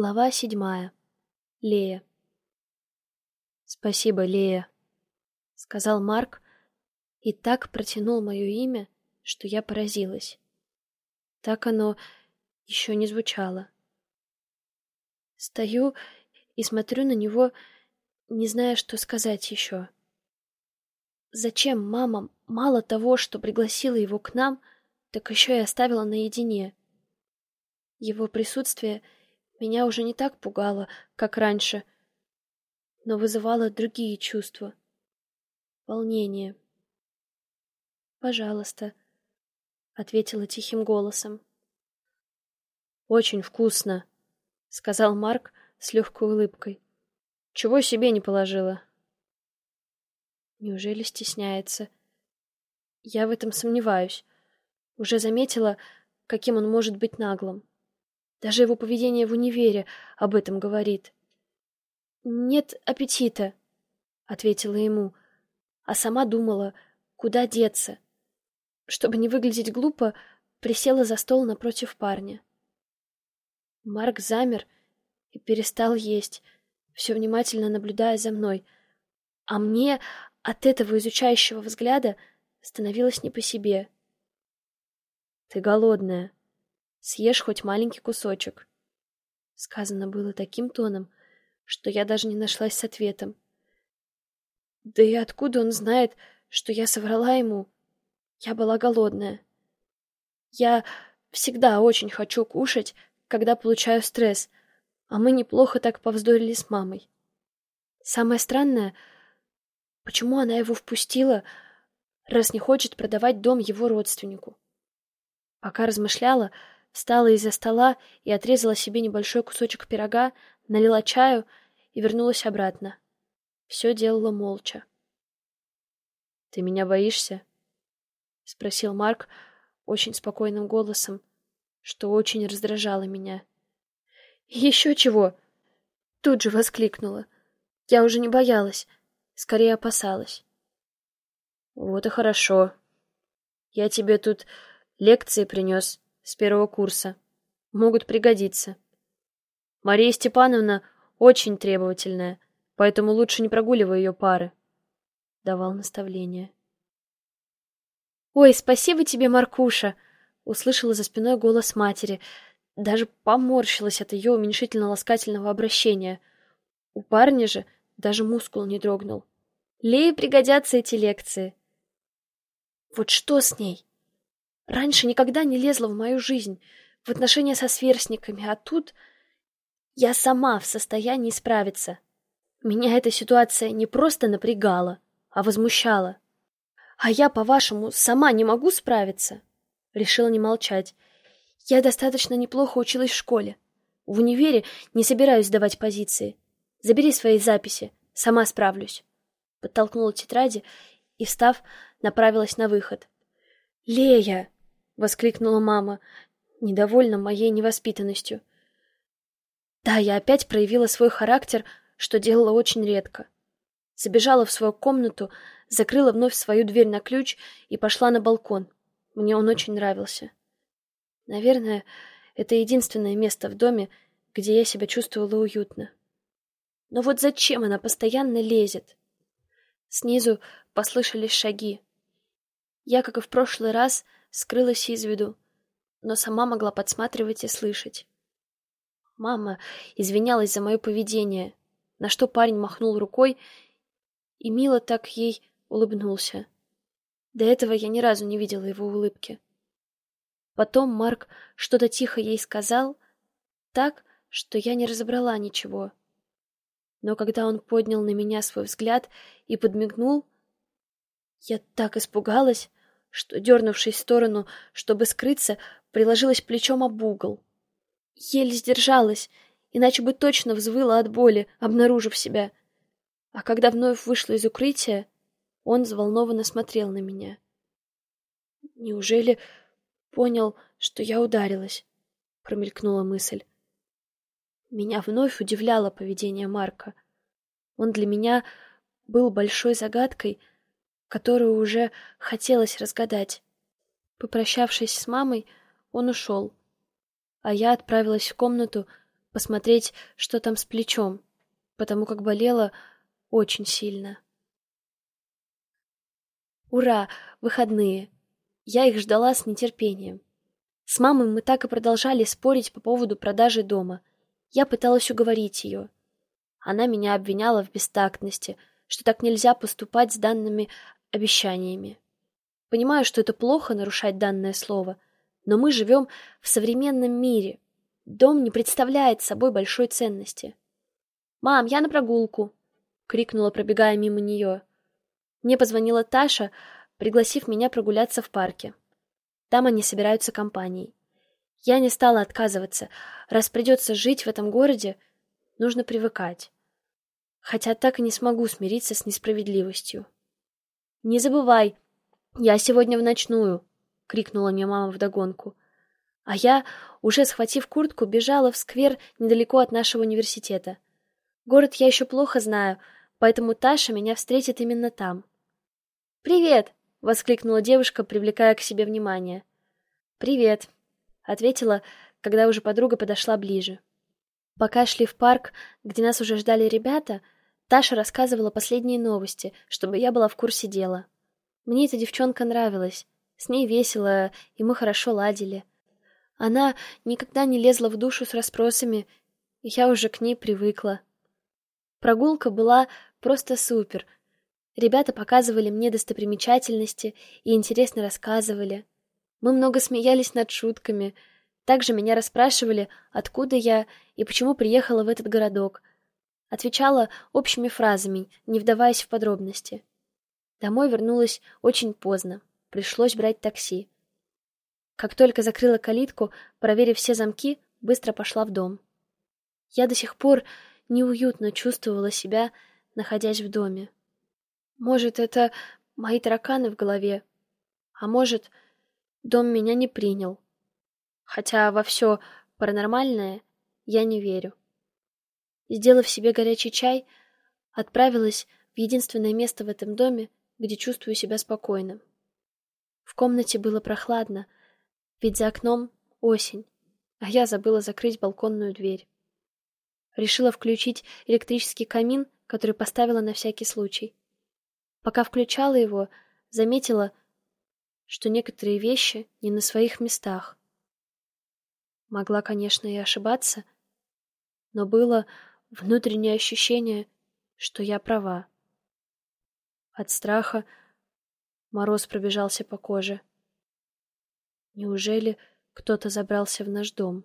Глава седьмая. Лея. «Спасибо, Лея», — сказал Марк и так протянул мое имя, что я поразилась. Так оно еще не звучало. Стою и смотрю на него, не зная, что сказать еще. Зачем мама мало того, что пригласила его к нам, так еще и оставила наедине? Его присутствие меня уже не так пугало, как раньше, но вызывало другие чувства. Волнение. «Пожалуйста», — ответила тихим голосом. «Очень вкусно», — сказал Марк с легкой улыбкой. «Чего себе не положила?» Неужели стесняется? Я в этом сомневаюсь. Уже заметила, каким он может быть наглым. Даже его поведение в универе об этом говорит. «Нет аппетита», — ответила ему, а сама думала, куда деться. Чтобы не выглядеть глупо, присела за стол напротив парня. Марк замер и перестал есть, все внимательно наблюдая за мной, а мне от этого изучающего взгляда становилось не по себе. «Ты голодная. Съешь хоть маленький кусочек». Сказано было таким тоном, что я даже не нашлась с ответом. Да и откуда он знает, что я соврала ему? Я была голодная. Я всегда очень хочу кушать, когда получаю стресс, а мы неплохо так повздорили с мамой. Самое странное — Почему она его впустила, раз не хочет продавать дом его родственнику? Пока размышляла, встала из-за стола и отрезала себе небольшой кусочек пирога, налила чаю и вернулась обратно. Все делала молча. — Ты меня боишься? — спросил Марк очень спокойным голосом, что очень раздражало меня. — Еще чего! — тут же воскликнула. Я уже не боялась. Скорее опасалась. Вот и хорошо. Я тебе тут лекции принес с первого курса. Могут пригодиться. Мария Степановна очень требовательная, поэтому лучше не прогуливай ее пары. Давал наставление. «Ой, спасибо тебе, Маркуша!» Услышала за спиной голос матери. Даже поморщилась от ее уменьшительно-ласкательного обращения. У парня же даже мускул не дрогнул. Лее пригодятся эти лекции. Вот что с ней? Раньше никогда не лезла в мою жизнь, в отношения со сверстниками, а тут я сама в состоянии справиться. Меня эта ситуация не просто напрягала, а возмущала. А я, по-вашему, сама не могу справиться? Решила не молчать. Я достаточно неплохо училась в школе. В универе не собираюсь сдавать позиции. Забери свои записи, сама справлюсь. Подтолкнула тетради и, встав, направилась на выход. «Лея!» — воскликнула мама, недовольна моей невоспитанностью. Да, я опять проявила свой характер, что делала очень редко. Забежала в свою комнату, закрыла вновь свою дверь на ключ и пошла на балкон. Мне он очень нравился. Наверное, это единственное место в доме, где я себя чувствовала уютно. Но вот зачем она постоянно лезет? Снизу послышались шаги. Я, как и в прошлый раз, скрылась из виду, но сама могла подсматривать и слышать. Мама извинялась за мое поведение, на что парень махнул рукой и мило так ей улыбнулся. До этого я ни разу не видела его улыбки. Потом Марк что-то тихо ей сказал, так, что я не разобрала ничего. Но когда он поднял на меня свой взгляд и подмигнул, я так испугалась, что, дернувшись в сторону, чтобы скрыться, приложилась плечом об угол. Еле сдержалась, иначе бы точно взвыла от боли, обнаружив себя. А когда вновь вышла из укрытия, он взволнованно смотрел на меня. Неужели понял, что я ударилась? Промелькнула мысль. Меня вновь удивляло поведение Марка. Он для меня был большой загадкой, которую уже хотелось разгадать. Попрощавшись с мамой, он ушел, а я отправилась в комнату посмотреть, что там с плечом, потому как болело очень сильно. Ура! Выходные! Я их ждала с нетерпением. С мамой мы так и продолжали спорить по поводу продажи дома. Я пыталась уговорить ее. Она меня обвиняла в бестактности, что так нельзя поступать с данными обещаниями. Понимаю, что это плохо нарушать данное слово, но мы живем в современном мире. Дом не представляет собой большой ценности. «Мам, я на прогулку!» — крикнула, пробегая мимо нее. Мне позвонила Таша, пригласив меня прогуляться в парке. Там они собираются компанией. Я не стала отказываться. Раз придется жить в этом городе, нужно привыкать. Хотя так и не смогу смириться с несправедливостью. «Не забывай, я сегодня в ночную!» — крикнула мне мама вдогонку. А я, уже схватив куртку, бежала в сквер недалеко от нашего университета. Город я еще плохо знаю, поэтому Таша меня встретит именно там. «Привет!» — воскликнула девушка, привлекая к себе внимание. «Привет!» — ответила, когда уже подруга подошла ближе. Пока шли в парк, где нас уже ждали ребята, Таша рассказывала последние новости, чтобы я была в курсе дела. Мне эта девчонка нравилась, с ней весело, и мы хорошо ладили. Она никогда не лезла в душу с расспросами, и я уже к ней привыкла. Прогулка была просто супер — Ребята показывали мне достопримечательности и интересно рассказывали. Мы много смеялись над шутками. Также меня расспрашивали, откуда я и почему приехала в этот городок. Отвечала общими фразами, не вдаваясь в подробности. Домой вернулась очень поздно. Пришлось брать такси. Как только закрыла калитку, проверив все замки, быстро пошла в дом. Я до сих пор неуютно чувствовала себя, находясь в доме. Может, это мои тараканы в голове, а может, дом меня не принял. Хотя во все паранормальное я не верю. Сделав себе горячий чай, отправилась в единственное место в этом доме, где чувствую себя спокойно. В комнате было прохладно, ведь за окном осень, а я забыла закрыть балконную дверь. Решила включить электрический камин, который поставила на всякий случай. Пока включала его, заметила, что некоторые вещи не на своих местах. Могла, конечно, и ошибаться, но было внутреннее ощущение, что я права. От страха мороз пробежался по коже. Неужели кто-то забрался в наш дом?